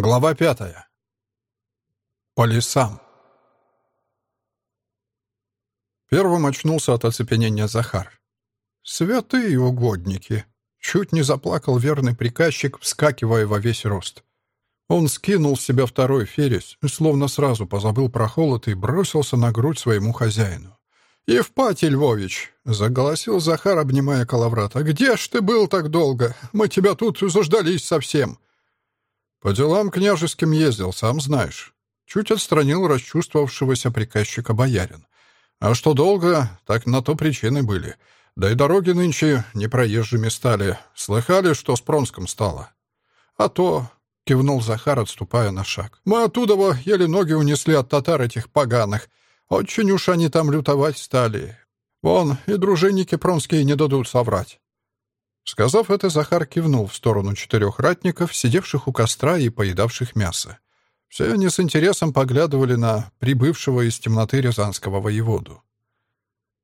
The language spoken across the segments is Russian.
Глава пятая. По лесам. Первым очнулся от оцепенения Захар. «Святые угодники!» Чуть не заплакал верный приказчик, вскакивая во весь рост. Он скинул с себя второй фересь, словно сразу позабыл про холод и бросился на грудь своему хозяину. «Евпатий Львович!» — заголосил Захар, обнимая Калаврата. «Где ж ты был так долго? Мы тебя тут заждались совсем!» «По делам княжеским ездил, сам знаешь». Чуть отстранил расчувствовавшегося приказчика боярин. «А что долго, так на то причины были. Да и дороги нынче непроезжими стали. Слыхали, что с Пронском стало?» «А то...» — кивнул Захар, отступая на шаг. «Мы оттуда еле ноги унесли от татар этих поганых. Очень уж они там лютовать стали. Вон, и дружинники пронские не дадут соврать. Сказав это, Захар кивнул в сторону четырех ратников, сидевших у костра и поедавших мясо. Все они с интересом поглядывали на прибывшего из темноты рязанского воеводу.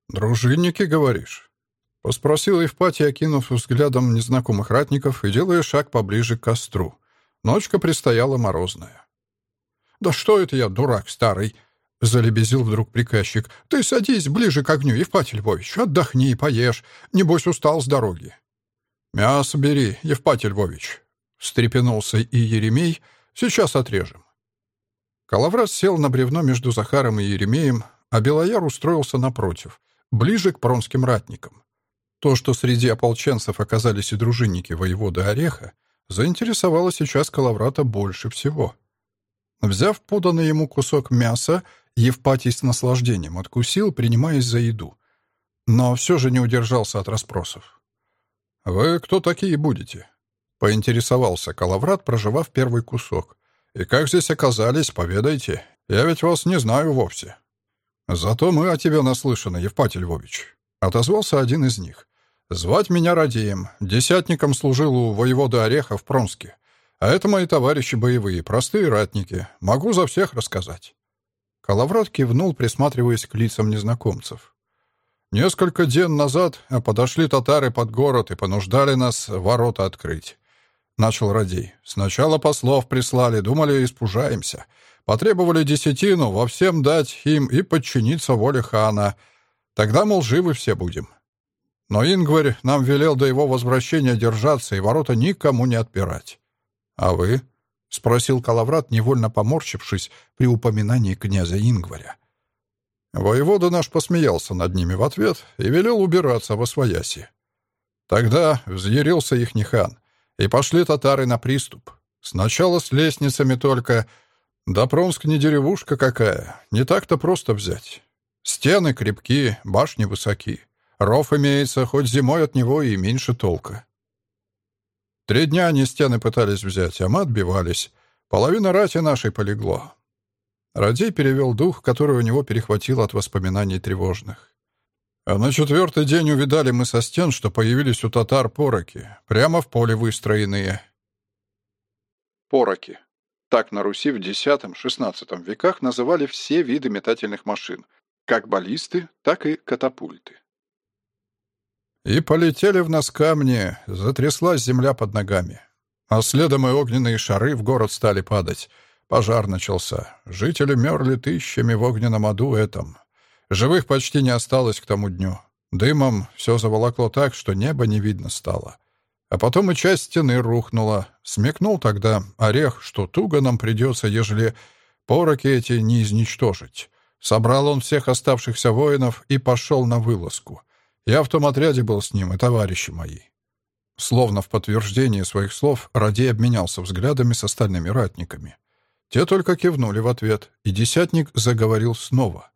«Дружинники, говоришь?» — поспросил Евпатий, окинув взглядом незнакомых ратников и делая шаг поближе к костру. Ночка предстояла морозная. «Да что это я, дурак старый!» — залебезил вдруг приказчик. «Ты садись ближе к огню, Евпатий Львович, отдохни, поешь. Небось, устал с дороги». «Мясо бери, Евпатий Львович», — встрепенулся и Еремей. «Сейчас отрежем». Калаврас сел на бревно между Захаром и Еремеем, а Белояр устроился напротив, ближе к пронским ратникам. То, что среди ополченцев оказались и дружинники воевода Ореха, заинтересовало сейчас Калаврата больше всего. Взяв поданный ему кусок мяса, Евпатий с наслаждением откусил, принимаясь за еду. Но все же не удержался от расспросов. «Вы кто такие будете?» — поинтересовался Калаврат, проживав первый кусок. «И как здесь оказались, поведайте. Я ведь вас не знаю вовсе». «Зато мы о тебе наслышаны, Евпатий Львович», — отозвался один из них. «Звать меня Радием. Десятником служил у воевода Ореха в Пронске. А это мои товарищи боевые, простые ратники. Могу за всех рассказать». Калаврат кивнул, присматриваясь к лицам незнакомцев. Несколько ден назад подошли татары под город и понуждали нас ворота открыть. Начал Радей. Сначала послов прислали, думали, испужаемся. Потребовали десятину, во всем дать им и подчиниться воле хана. Тогда, мол, живы все будем. Но Ингварь нам велел до его возвращения держаться и ворота никому не отпирать. «А вы?» — спросил Калаврат, невольно поморщившись при упоминании князя Ингваря. Воевода наш посмеялся над ними в ответ и велел убираться во свояси. Тогда взъярился их хан, и пошли татары на приступ. Сначала с лестницами только. Да Промск не деревушка какая, не так-то просто взять. Стены крепки, башни высоки. Ров имеется, хоть зимой от него и меньше толка. Три дня они стены пытались взять, а мы отбивались. Половина рати нашей полегло. Радей перевел дух, который у него перехватил от воспоминаний тревожных. А на четвертый день увидали мы со стен, что появились у татар пороки, прямо в поле выстроенные. Пороки. Так на Руси в X-XVI веках называли все виды метательных машин, как баллисты, так и катапульты. И полетели в нас камни, затряслась земля под ногами. А следом и огненные шары в город стали падать — Пожар начался. Жители мерли тысячами в огненном аду этом. Живых почти не осталось к тому дню. Дымом все заволокло так, что небо не видно стало. А потом и часть стены рухнула. Смекнул тогда орех, что туго нам придется, ежели пороки эти не изничтожить. Собрал он всех оставшихся воинов и пошел на вылазку. Я в том отряде был с ним и товарищи мои. Словно в подтверждение своих слов, Радей обменялся взглядами с остальными ратниками. Те только кивнули в ответ, и десятник заговорил снова.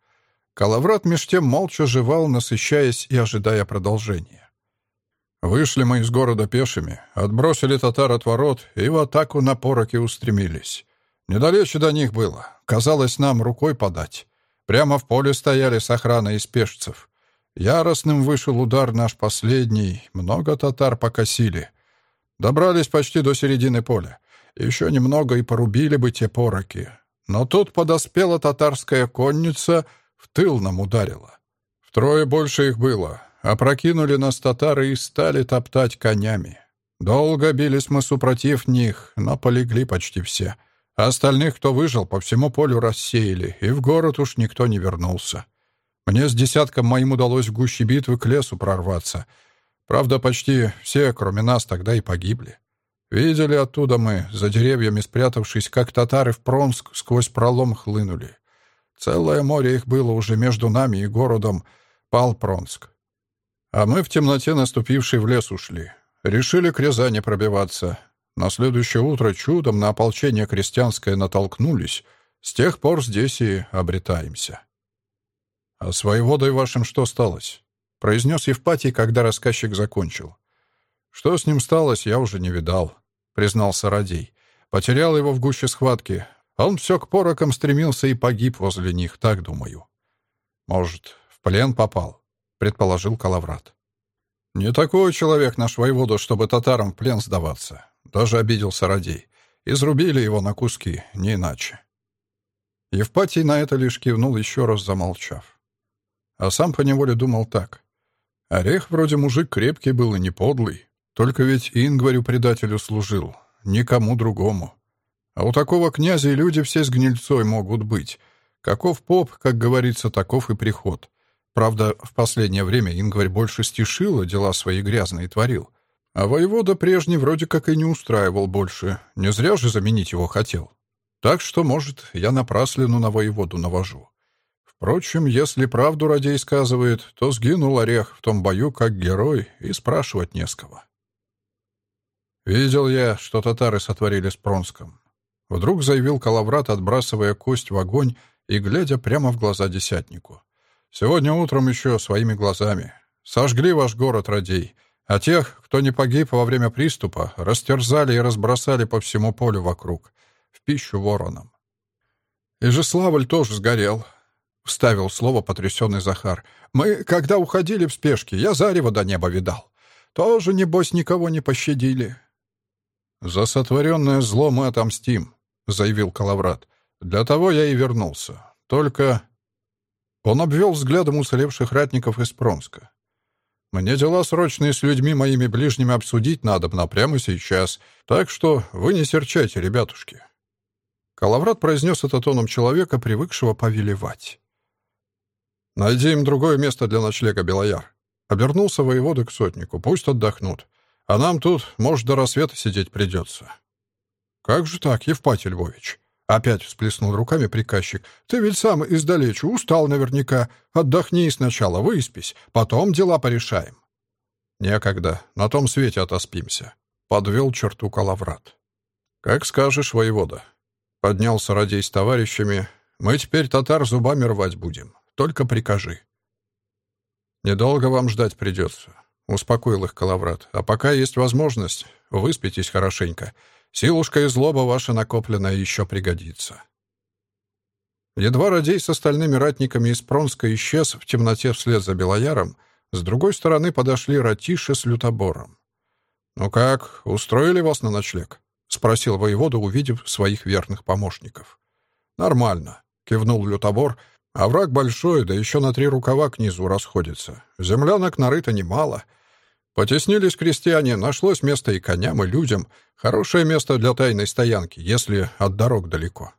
Калаврат меж тем молча жевал, насыщаясь и ожидая продолжения. Вышли мы из города пешими, отбросили татар от ворот и в атаку на пороки устремились. Недалече до них было, казалось нам рукой подать. Прямо в поле стояли с охраной из пешцев. Яростным вышел удар наш последний, много татар покосили. Добрались почти до середины поля. Еще немного и порубили бы те пороки. Но тут подоспела татарская конница, в тыл нам ударила. Втрое больше их было. Опрокинули нас татары и стали топтать конями. Долго бились мы супротив них, но полегли почти все. А остальных, кто выжил, по всему полю рассеяли, и в город уж никто не вернулся. Мне с десятком моим удалось в гуще битвы к лесу прорваться. Правда, почти все, кроме нас, тогда и погибли. Видели оттуда мы, за деревьями спрятавшись, как татары в Пронск сквозь пролом хлынули. Целое море их было уже между нами и городом пал Пронск. А мы в темноте наступившей в лес ушли. Решили к Рязани пробиваться. На следующее утро чудом на ополчение крестьянское натолкнулись. С тех пор здесь и обретаемся. «А с воеводой вашим что сталось?» — произнес Евпатий, когда рассказчик закончил. «Что с ним сталось, я уже не видал», — признался Радей. «Потерял его в гуще схватки. Он все к порокам стремился и погиб возле них, так думаю». «Может, в плен попал?» — предположил Калаврат. «Не такой человек наш воевода, чтобы татарам в плен сдаваться», — даже обиделся Радей. «Изрубили его на куски, не иначе». Евпатий на это лишь кивнул, еще раз замолчав. А сам поневоле думал так. Орех вроде мужик крепкий был и не подлый. Только ведь Ингварю предателю служил, никому другому. А у такого князя и люди все с гнильцой могут быть. Каков поп, как говорится, таков и приход. Правда, в последнее время Ингварь больше стишил, дела свои грязные творил. А воевода прежний вроде как и не устраивал больше. Не зря же заменить его хотел. Так что, может, я напраслину на воеводу навожу. Впрочем, если правду Радей сказывает, то сгинул Орех в том бою как герой, и спрашивать не с кого. «Видел я, что татары сотворили с Пронском», — вдруг заявил Калаврат, отбрасывая кость в огонь и глядя прямо в глаза десятнику. «Сегодня утром еще своими глазами. Сожгли ваш город, Радей, а тех, кто не погиб во время приступа, растерзали и разбросали по всему полю вокруг, в пищу воронам. И Жеславль тоже сгорел, — вставил слово потрясенный Захар. «Мы, когда уходили в спешке, я зарево до неба видал. Тоже, небось, никого не пощадили». «За сотворенное зло мы отомстим», — заявил Калаврат. «Для того я и вернулся. Только...» Он обвел взглядом уцелевших ратников из Пронска. «Мне дела срочные с людьми моими ближними обсудить надо на прямо сейчас, так что вы не серчайте, ребятушки». Калаврат произнес это тоном человека, привыкшего повелевать. «Найди им другое место для ночлега, Белояр». Обернулся воевода к сотнику. «Пусть отдохнут. А нам тут, может, до рассвета сидеть придется». «Как же так, Евпатий Львович?» Опять всплеснул руками приказчик. «Ты ведь сам издалечу, устал наверняка. Отдохни сначала, выспись, потом дела порешаем». «Некогда, на том свете отоспимся», — подвел черту Калаврат. «Как скажешь, воевода». Поднялся Радей с товарищами. «Мы теперь татар зубами рвать будем. Только прикажи». «Недолго вам ждать придется», — успокоил их Калаврат. «А пока есть возможность, выспитесь хорошенько. Силушка и злоба ваша накопленная еще пригодится». Едва Радей с остальными ратниками из Пронска исчез в темноте вслед за Белояром, с другой стороны подошли Ратиша с Лютобором. «Ну как, устроили вас на ночлег?» — спросил воевода, увидев своих верных помощников. «Нормально», — кивнул Лютобор, а враг большой, да еще на три рукава к низу расходится. Землянок нарыто немало. Потеснились крестьяне, нашлось место и коням, и людям. Хорошее место для тайной стоянки, если от дорог далеко.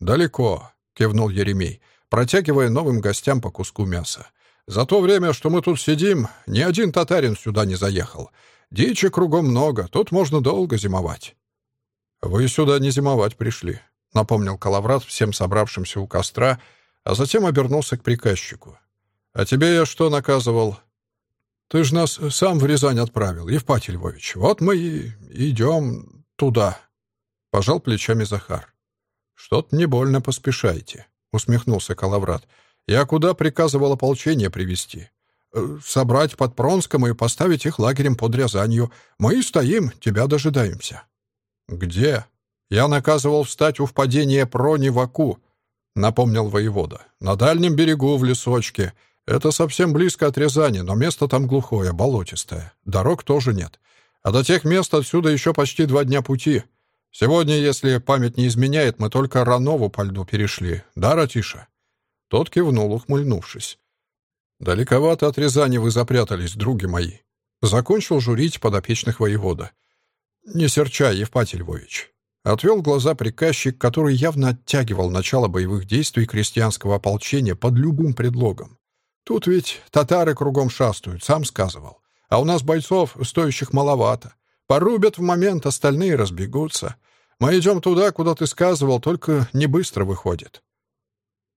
«Далеко», — кивнул Еремей, протягивая новым гостям по куску мяса. «За то время, что мы тут сидим, ни один татарин сюда не заехал. Дичи кругом много, тут можно долго зимовать». «Вы сюда не зимовать пришли», — напомнил Калаврат всем собравшимся у костра — а затем обернулся к приказчику. «А тебе я что наказывал?» «Ты ж нас сам в Рязань отправил, Евпатий Львович. Вот мы и идем туда», — пожал плечами Захар. «Что-то не больно поспешайте», — усмехнулся Калаврат. «Я куда приказывал ополчение привести? Э, собрать под Пронском и поставить их лагерем под Рязанью. Мы стоим, тебя дожидаемся». «Где?» «Я наказывал встать у впадения Прони в Аку напомнил воевода. «На дальнем берегу, в лесочке. Это совсем близко от Рязани, но место там глухое, болотистое. Дорог тоже нет. А до тех мест отсюда еще почти два дня пути. Сегодня, если память не изменяет, мы только Ранову по льду перешли. Да, Ратиша?» Тот кивнул, ухмыльнувшись. «Далековато от Рязани вы запрятались, други мои». Закончил журить подопечных воевода. «Не серчай, Евпатий Львович», — Отвел глаза приказчик, который явно оттягивал начало боевых действий крестьянского ополчения под любым предлогом. Тут ведь татары кругом шастают, сам сказывал. А у нас бойцов, стоящих маловато. Порубят в момент, остальные разбегутся. Мы идем туда, куда ты сказывал, только не быстро выходит.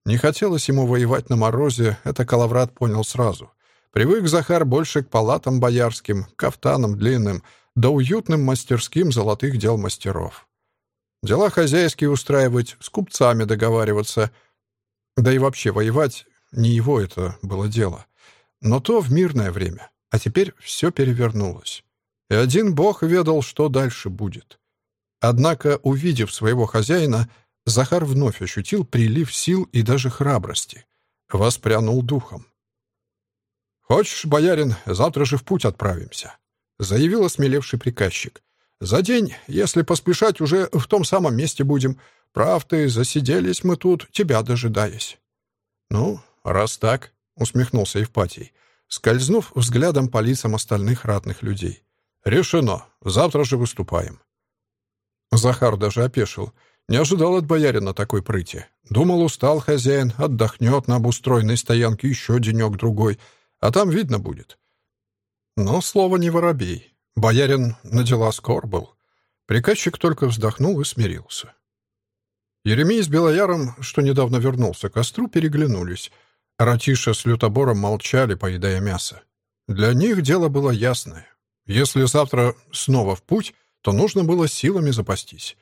Не хотелось ему воевать на морозе, это Калаврат понял сразу. Привык Захар больше к палатам боярским, кафтанам длинным, да уютным мастерским золотых дел мастеров. Дела хозяйские устраивать, с купцами договариваться. Да и вообще воевать не его это было дело. Но то в мирное время. А теперь все перевернулось. И один бог ведал, что дальше будет. Однако, увидев своего хозяина, Захар вновь ощутил прилив сил и даже храбрости. Воспрянул духом. «Хочешь, боярин, завтра же в путь отправимся», — заявил осмелевший приказчик. «За день, если поспешать, уже в том самом месте будем. Прав ты, засиделись мы тут, тебя дожидаясь». «Ну, раз так», — усмехнулся Евпатий, скользнув взглядом по лицам остальных ратных людей. «Решено. Завтра же выступаем». Захар даже опешил. Не ожидал от боярина такой прыти. Думал, устал хозяин, отдохнет на обустроенной стоянке еще денек-другой, а там видно будет. Но слово не воробей. Боярин на дела скор был. Приказчик только вздохнул и смирился. Еремей с Белояром, что недавно вернулся к костру, переглянулись. Ратиша с Лютобором молчали, поедая мясо. Для них дело было ясное. Если завтра снова в путь, то нужно было силами запастись.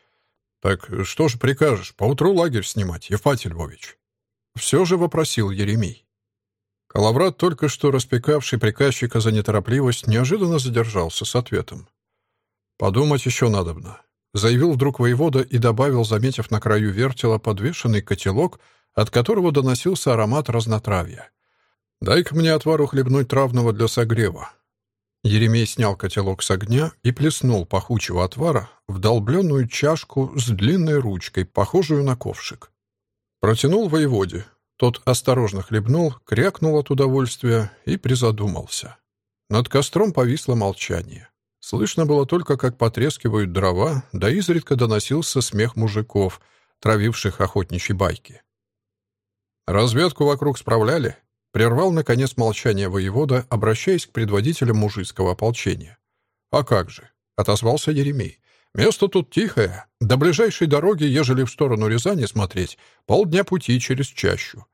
«Так что же прикажешь, поутру лагерь снимать, Евпатий Львович?» Все же вопросил Еремей. Калаврат, только что распекавший приказчика за неторопливость, неожиданно задержался с ответом. «Подумать еще надобно», — заявил вдруг воевода и добавил, заметив на краю вертела подвешенный котелок, от которого доносился аромат разнотравья. «Дай-ка мне отвару хлебнуть травного для согрева. Еремей снял котелок с огня и плеснул пахучего отвара в долбленную чашку с длинной ручкой, похожую на ковшик. Протянул воеводе. Тот осторожно хлебнул, крякнул от удовольствия и призадумался. Над костром повисло молчание. Слышно было только, как потрескивают дрова, да изредка доносился смех мужиков, травивших охотничьи байки. «Разведку вокруг справляли?» Прервал, наконец, молчание воевода, обращаясь к предводителям мужицкого ополчения. «А как же?» — отозвался Еремей. «Место тут тихое. До ближайшей дороги, ежели в сторону Рязани смотреть, полдня пути через чащу.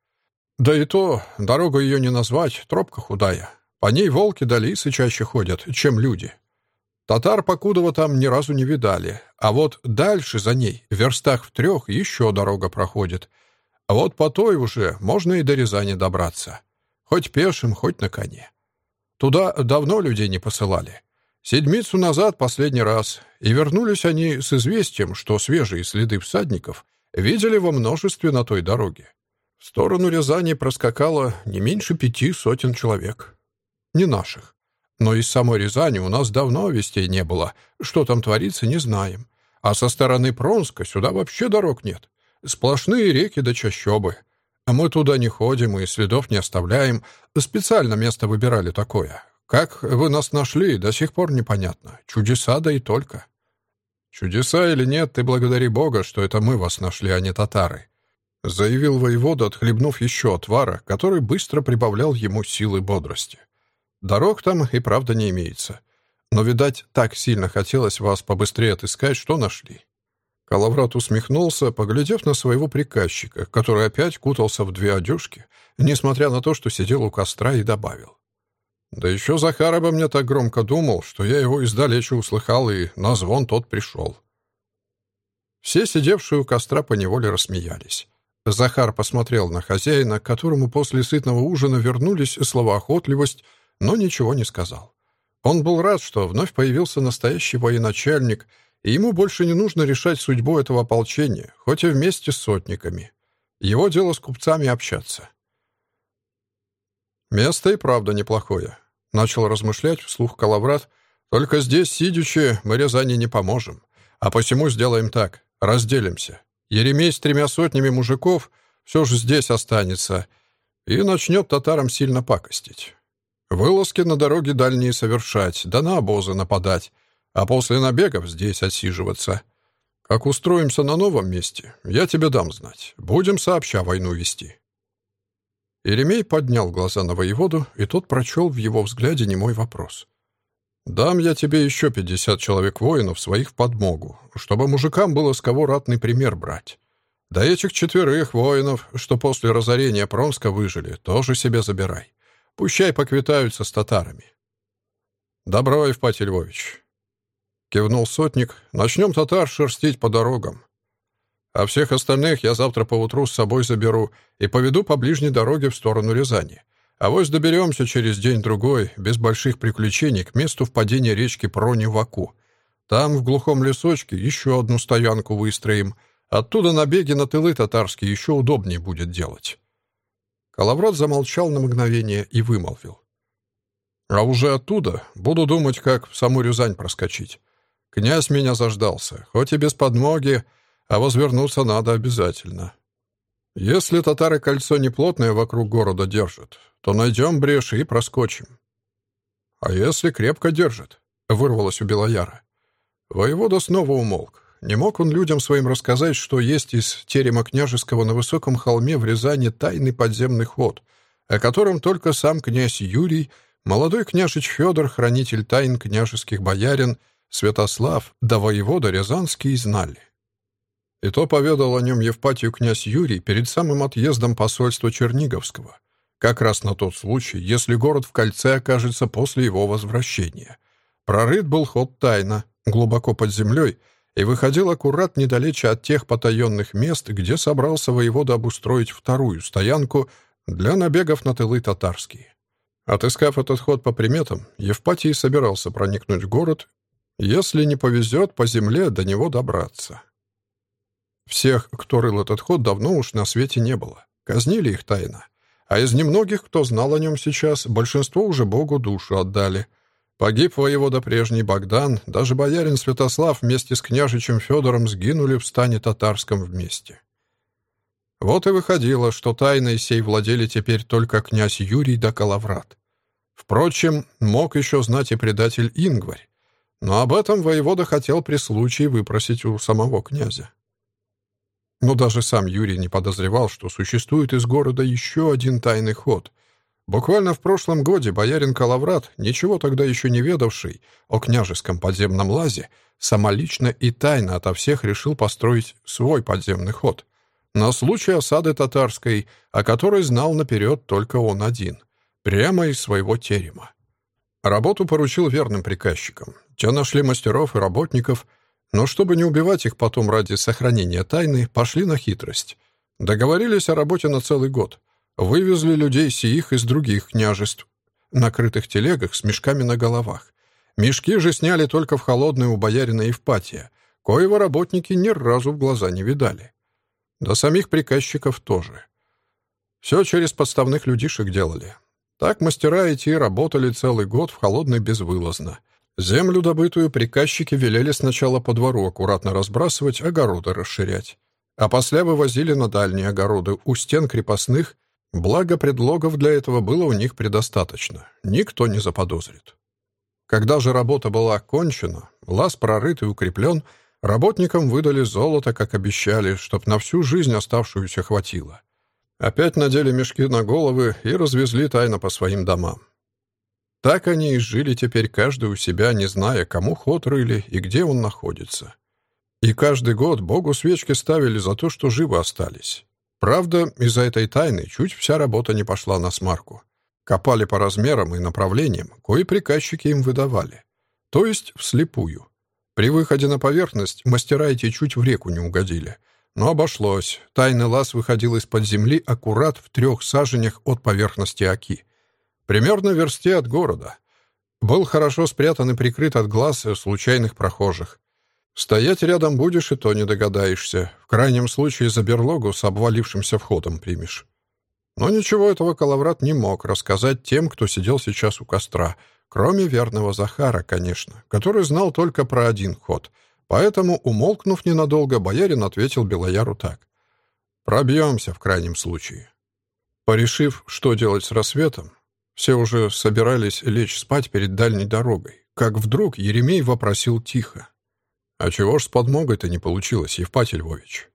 Да и то, дорогу ее не назвать, тропка худая. По ней волки да лисы чаще ходят, чем люди. Татар Покудова там ни разу не видали, а вот дальше за ней, в верстах в трех, еще дорога проходит. А вот по той уже можно и до Рязани добраться. Хоть пешим, хоть на коне. Туда давно людей не посылали. Седмицу назад последний раз, и вернулись они с известием, что свежие следы всадников видели во множестве на той дороге. В сторону Рязани проскакало не меньше пяти сотен человек. Не наших. Но из самой Рязани у нас давно вестей не было. Что там творится, не знаем. А со стороны Пронска сюда вообще дорог нет. Сплошные реки до да чащобы. А мы туда не ходим и следов не оставляем. Специально место выбирали такое. Как вы нас нашли, до сих пор непонятно. Чудеса да и только. Чудеса или нет, ты благодари Бога, что это мы вас нашли, а не татары. Заявил воевода, отхлебнув еще отвара, который быстро прибавлял ему силы бодрости. Дорог там и правда не имеется. Но, видать, так сильно хотелось вас побыстрее отыскать, что нашли. Калаврат усмехнулся, поглядев на своего приказчика, который опять кутался в две одежки, несмотря на то, что сидел у костра, и добавил. «Да еще Захар обо мне так громко думал, что я его издалече услыхал, и на звон тот пришел». Все сидевшие у костра поневоле рассмеялись. Захар посмотрел на хозяина, которому после сытного ужина вернулись словоохотливость, но ничего не сказал. Он был рад, что вновь появился настоящий военачальник — и ему больше не нужно решать судьбу этого ополчения, хоть и вместе с сотниками. Его дело с купцами общаться. «Место и правда неплохое», — начал размышлять вслух Калаврат. «Только здесь, сидячи, мы Рязани не поможем. А посему сделаем так, разделимся. Еремей с тремя сотнями мужиков все же здесь останется и начнет татарам сильно пакостить. Вылазки на дороге дальние совершать, да на обозы нападать, а после набегов здесь отсиживаться. Как устроимся на новом месте, я тебе дам знать. Будем сообща войну вести». Иеремей поднял глаза на воеводу, и тот прочел в его взгляде немой вопрос. «Дам я тебе еще пятьдесят человек воинов своих в подмогу, чтобы мужикам было с кого ратный пример брать. Да этих четверых воинов, что после разорения Пронска выжили, тоже себе забирай. Пущай поквитаются с татарами». «Добро, Евпатий Львович», — кивнул сотник, — «начнем татар шерстить по дорогам. А всех остальных я завтра поутру с собой заберу и поведу по ближней дороге в сторону Рязани. А вось доберемся через день-другой, без больших приключений, к месту впадения речки Прони в Аку. Там, в глухом лесочке, еще одну стоянку выстроим. Оттуда набеги на тылы татарские еще удобнее будет делать». Коловрат замолчал на мгновение и вымолвил. «А уже оттуда буду думать, как в саму Рязань проскочить. Князь меня заждался, хоть и без подмоги, а возвернуться надо обязательно. Если татары кольцо неплотное вокруг города держат, то найдем брешь и проскочим. А если крепко держит, вырвалось у Белояра. Воевода снова умолк. Не мог он людям своим рассказать, что есть из терема княжеского на высоком холме в Рязани тайный подземный ход, о котором только сам князь Юрий, молодой княжич Федор, хранитель тайн княжеских боярин, Святослав да воевода Рязанский знали. И то поведал о нем Евпатию князь Юрий перед самым отъездом посольства Черниговского, как раз на тот случай, если город в кольце окажется после его возвращения. Прорыт был ход тайно, глубоко под землей, и выходил аккурат недалече от тех потаенных мест, где собрался воевода обустроить вторую стоянку для набегов на тылы татарские. Отыскав этот ход по приметам, Евпатий собирался проникнуть в город, если не повезет по земле до него добраться. Всех, кто рыл этот ход, давно уж на свете не было. Казнили их тайно. А из немногих, кто знал о нем сейчас, большинство уже Богу душу отдали. Погиб воевода прежний Богдан, даже боярин Святослав вместе с княжичем Федором сгинули в стане татарском вместе. Вот и выходило, что тайной сей владели теперь только князь Юрий да Калаврат. Впрочем, мог еще знать и предатель Ингварь, но об этом воевода хотел при случае выпросить у самого князя. Но даже сам Юрий не подозревал, что существует из города еще один тайный ход. Буквально в прошлом годе боярин Калаврат, ничего тогда еще не ведавший о княжеском подземном лазе, самолично и тайно ото всех решил построить свой подземный ход. На случай осады татарской, о которой знал наперед только он один, прямо из своего терема. Работу поручил верным приказчикам. Те нашли мастеров и работников — но чтобы не убивать их потом ради сохранения тайны, пошли на хитрость. Договорились о работе на целый год. Вывезли людей сиих из других княжеств, накрытых телегах с мешками на головах. Мешки же сняли только в холодную у боярина Евпатия, коего работники ни разу в глаза не видали. До самих приказчиков тоже. Все через подставных людишек делали. Так мастера идти работали целый год в холодной безвылазно — Землю добытую приказчики велели сначала по двору аккуратно разбрасывать, огороды расширять. А после вывозили на дальние огороды у стен крепостных, благо предлогов для этого было у них предостаточно. Никто не заподозрит. Когда же работа была окончена, лаз прорыт и укреплен, работникам выдали золото, как обещали, чтоб на всю жизнь оставшуюся хватило. Опять надели мешки на головы и развезли тайно по своим домам. Так они и жили теперь каждый у себя, не зная, кому ход рыли и где он находится. И каждый год Богу свечки ставили за то, что живы остались. Правда, из-за этой тайны чуть вся работа не пошла на смарку. Копали по размерам и направлениям, кои приказчики им выдавали. То есть вслепую. При выходе на поверхность мастера эти чуть в реку не угодили. Но обошлось. Тайный лаз выходил из-под земли аккурат в трех саженях от поверхности оки — Примерно в версте от города. Был хорошо спрятан и прикрыт от глаз случайных прохожих. Стоять рядом будешь, и то не догадаешься. В крайнем случае за берлогу с обвалившимся входом примешь. Но ничего этого Калаврат не мог рассказать тем, кто сидел сейчас у костра, кроме верного Захара, конечно, который знал только про один ход. Поэтому, умолкнув ненадолго, боярин ответил Белояру так. «Пробьемся в крайнем случае». Порешив, что делать с рассветом, все уже собирались лечь спать перед дальней дорогой, как вдруг Еремей вопросил тихо. «А чего ж с подмогой-то не получилось, Евпатий Львович?»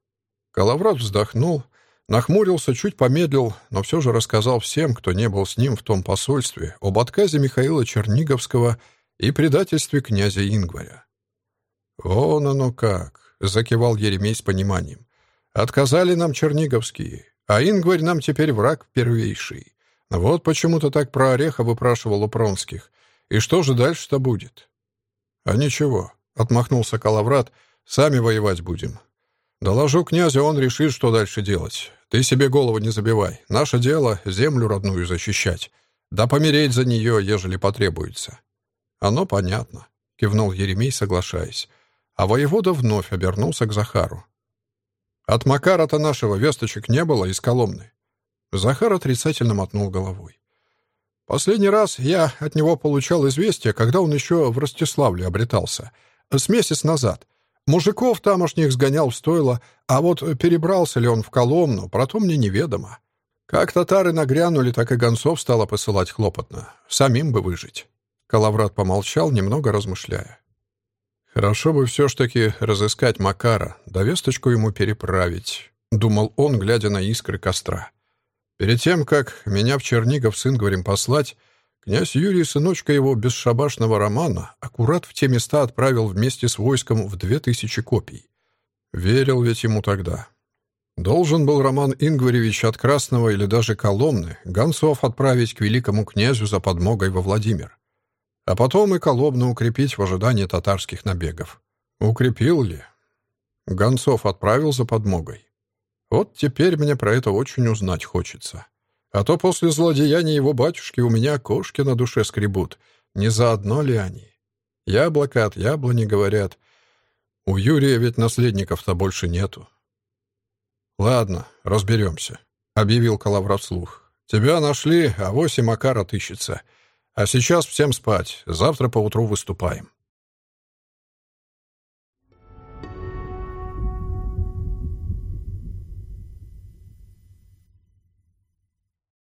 Калаврат вздохнул, нахмурился, чуть помедлил, но все же рассказал всем, кто не был с ним в том посольстве, об отказе Михаила Черниговского и предательстве князя Ингваря. «Вон оно как!» — закивал Еремей с пониманием. «Отказали нам черниговские, а Ингварь нам теперь враг первейший. Вот почему-то так про Ореха выпрашивал у Пронских. И что же дальше-то будет?» «А ничего», — отмахнулся Калаврат, — «сами воевать будем. Доложу князю, он решит, что дальше делать. Ты себе голову не забивай. Наше дело — землю родную защищать. Да помереть за нее, ежели потребуется». «Оно понятно», — кивнул Еремей, соглашаясь. А воевода вновь обернулся к Захару. «От Макара-то нашего весточек не было из Коломны». Захар отрицательно мотнул головой. Последний раз я от него получал известие, когда он еще в Ростиславле обретался. С месяц назад. Мужиков тамошних сгонял в стойло, а вот перебрался ли он в Коломну, про то мне неведомо. Как татары нагрянули, так и гонцов стало посылать хлопотно. Самим бы выжить. Калаврат помолчал, немного размышляя. «Хорошо бы все ж таки разыскать Макара, да весточку ему переправить», — думал он, глядя на искры костра. Перед тем, как меня в Чернигов с Ингварем послать, князь Юрий, сыночка его бесшабашного романа, аккурат в те места отправил вместе с войском в две тысячи копий. Верил ведь ему тогда. Должен был Роман Ингваревич от Красного или даже Коломны гонцов отправить к великому князю за подмогой во Владимир. А потом и Коломну укрепить в ожидании татарских набегов. Укрепил ли? Гонцов отправил за подмогой. Вот теперь мне про это очень узнать хочется. А то после злодеяния его батюшки у меня кошки на душе скребут. Не заодно ли они? Яблоко от яблони, говорят. У Юрия ведь наследников-то больше нету. «Ладно, разберемся», — объявил Калаврат вслух. «Тебя нашли, а восемь Макар отыщется. А сейчас всем спать. Завтра поутру выступаем».